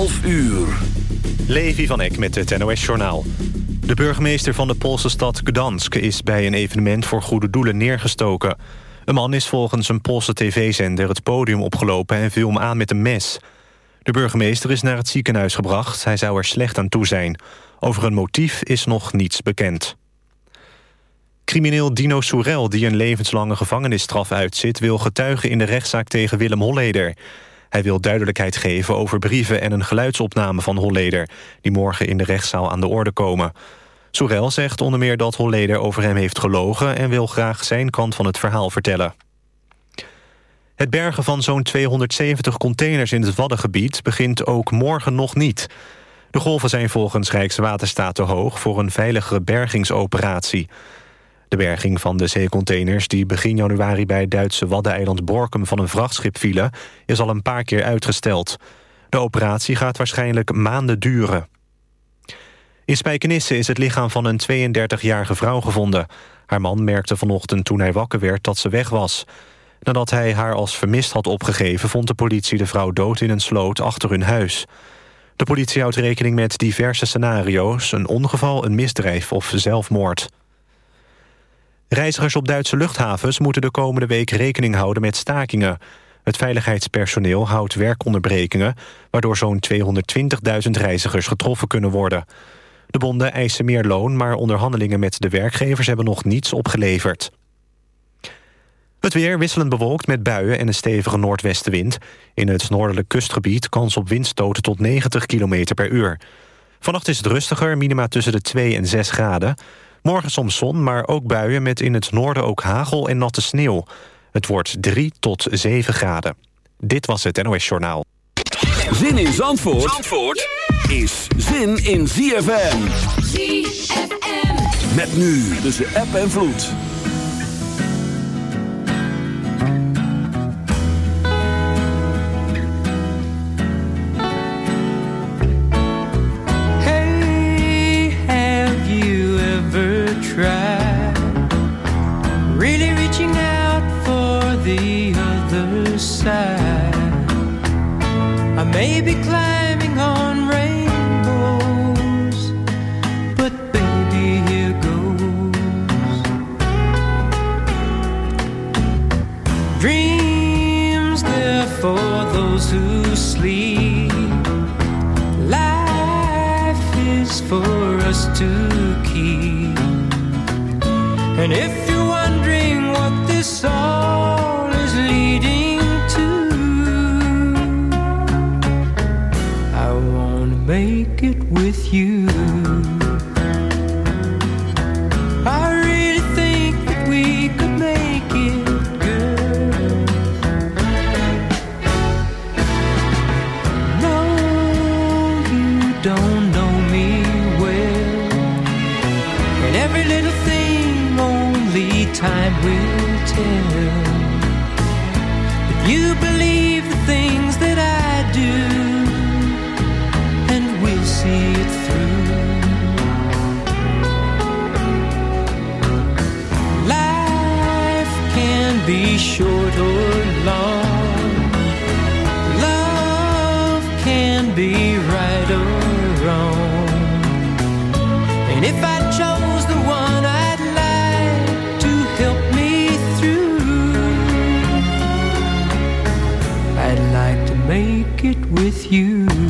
12 uur. Levi van Eck met het NOS-journaal. De burgemeester van de Poolse stad Gdansk is bij een evenement voor goede doelen neergestoken. Een man is volgens een Poolse tv-zender het podium opgelopen en viel hem aan met een mes. De burgemeester is naar het ziekenhuis gebracht. Hij zou er slecht aan toe zijn. Over een motief is nog niets bekend. Crimineel Dino Soerel, die een levenslange gevangenisstraf uitzit... wil getuigen in de rechtszaak tegen Willem Holleder. Hij wil duidelijkheid geven over brieven en een geluidsopname van Holleder... die morgen in de rechtszaal aan de orde komen. Soerel zegt onder meer dat Holleder over hem heeft gelogen... en wil graag zijn kant van het verhaal vertellen. Het bergen van zo'n 270 containers in het Waddengebied... begint ook morgen nog niet. De golven zijn volgens Rijkswaterstaat te hoog... voor een veilige bergingsoperatie... De berging van de zeecontainers die begin januari bij het Duitse waddeneiland Borkum van een vrachtschip vielen, is al een paar keer uitgesteld. De operatie gaat waarschijnlijk maanden duren. In Spijkenisse is het lichaam van een 32-jarige vrouw gevonden. Haar man merkte vanochtend toen hij wakker werd dat ze weg was. Nadat hij haar als vermist had opgegeven... vond de politie de vrouw dood in een sloot achter hun huis. De politie houdt rekening met diverse scenario's... een ongeval, een misdrijf of zelfmoord. Reizigers op Duitse luchthavens moeten de komende week rekening houden met stakingen. Het veiligheidspersoneel houdt werkonderbrekingen... waardoor zo'n 220.000 reizigers getroffen kunnen worden. De bonden eisen meer loon, maar onderhandelingen met de werkgevers... hebben nog niets opgeleverd. Het weer wisselend bewolkt met buien en een stevige noordwestenwind. In het noordelijk kustgebied kans op windstoten tot 90 km per uur. Vannacht is het rustiger, minima tussen de 2 en 6 graden. Morgen soms zon, maar ook buien met in het noorden ook hagel en natte sneeuw. Het wordt 3 tot 7 graden. Dit was het NOS Journaal. Zin in Zandvoort, Zandvoort is zin in ZFM. ZFM. Met nu tussen app en vloed. Be right or wrong. And if I chose the one I'd like to help me through, I'd like to make it with you.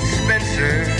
Spencer.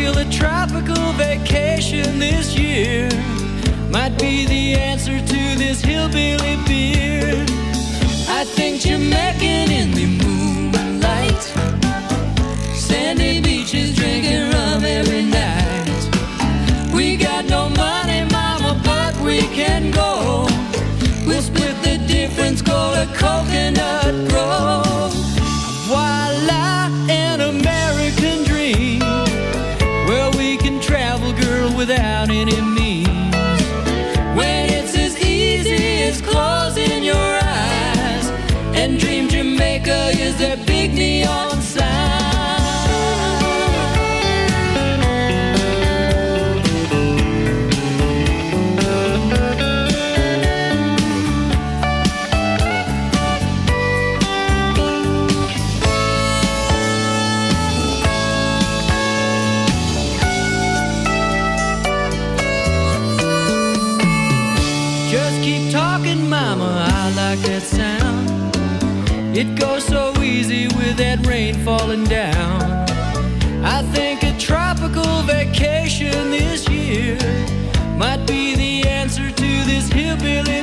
Feel a tropical vacation this year might be the answer to this hillbilly beer. I think Jamaican in the moonlight. Sandy beaches drinking rum every night. We got no money, mama, but we can go. We'll split the difference, go to Coconut Grove. Falling down. I think a tropical vacation this year might be the answer to this hillbilly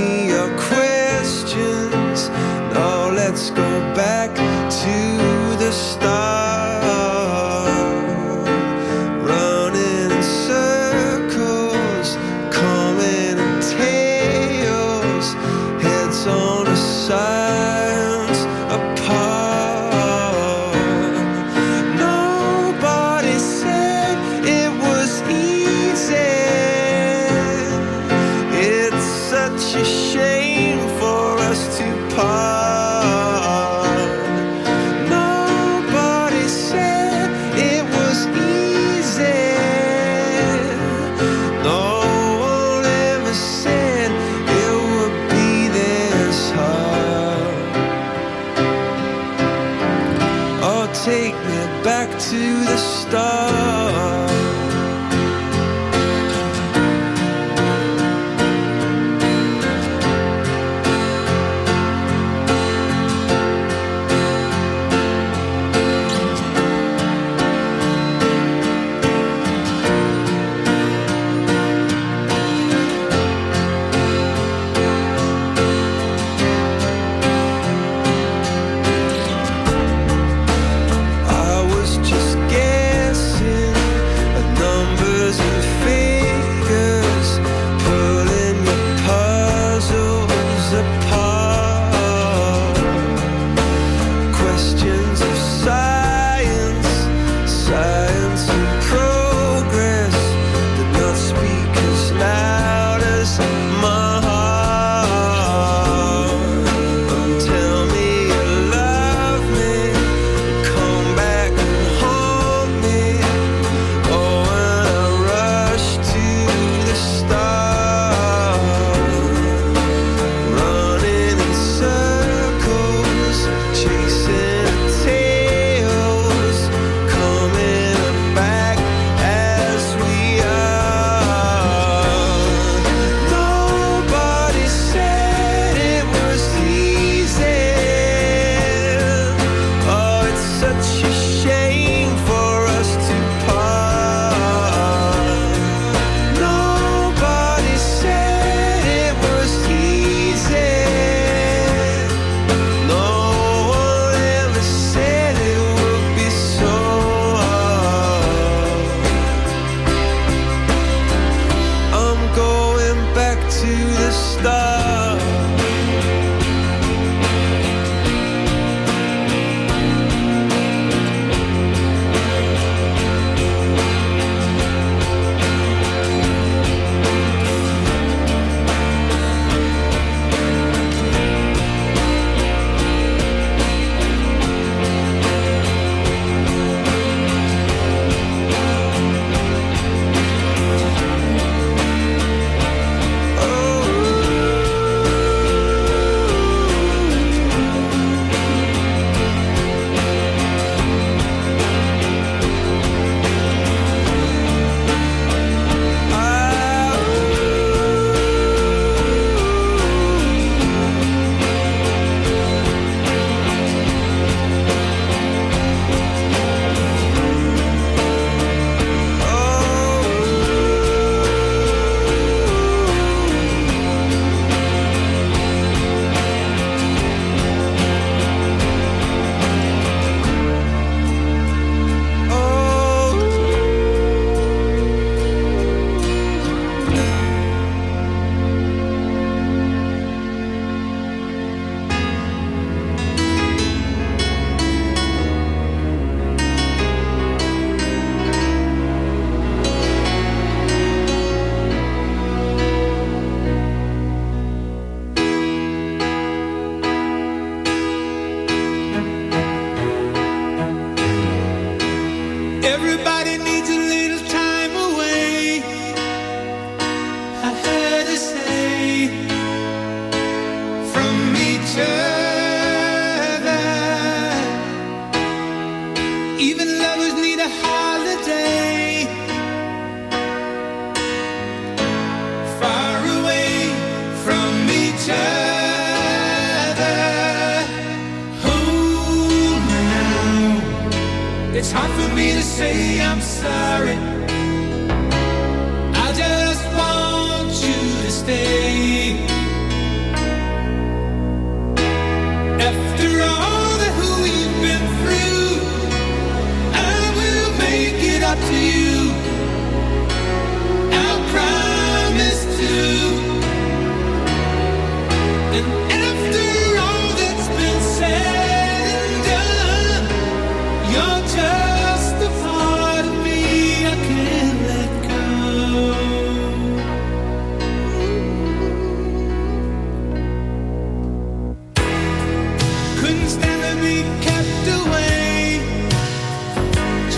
me your questions. Now let's go back to the start.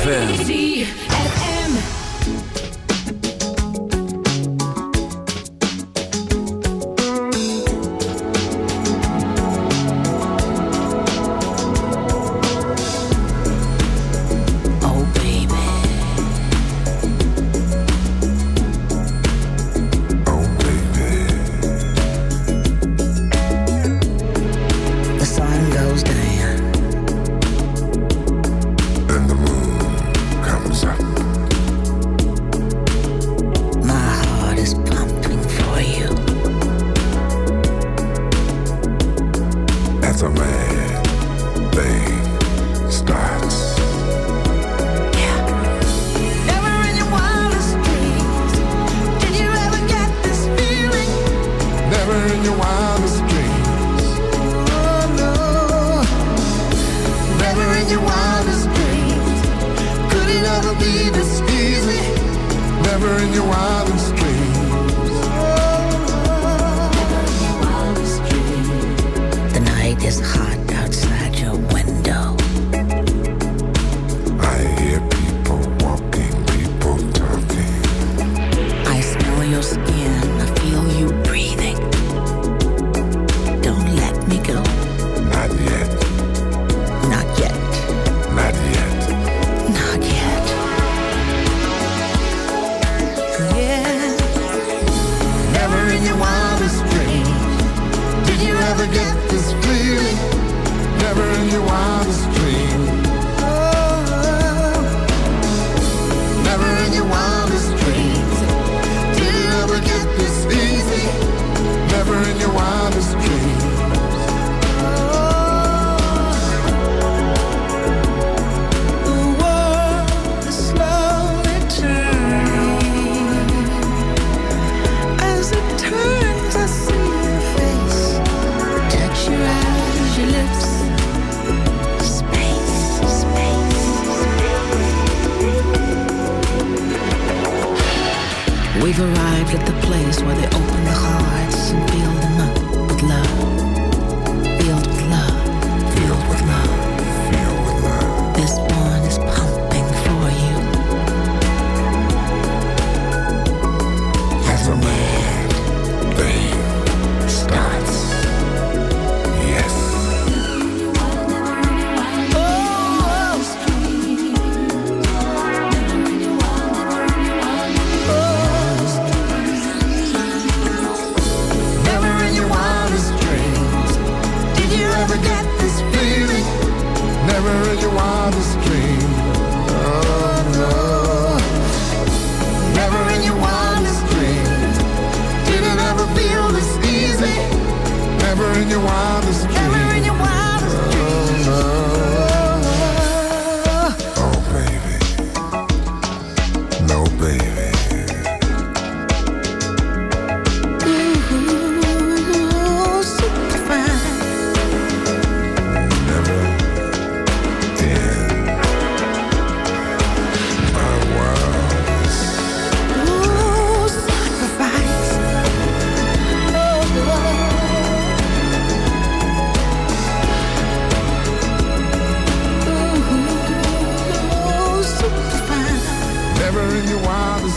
ZFM.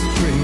Your wildest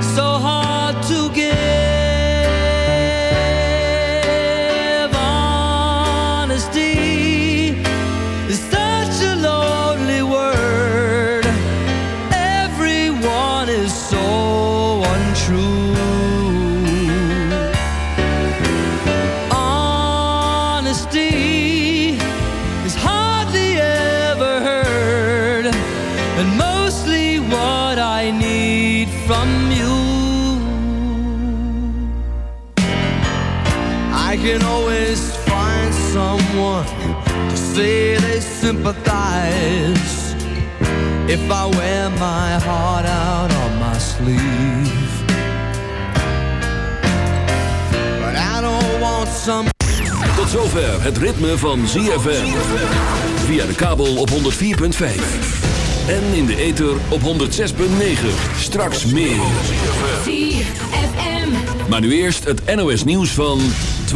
if I wear my heart out on my sleeve. But I don't want some. Tot zover het ritme van ZFM. Via de kabel op 104.5. En in de ether op 106.9. Straks meer. ZFM. Maar nu eerst het NOS nieuws van...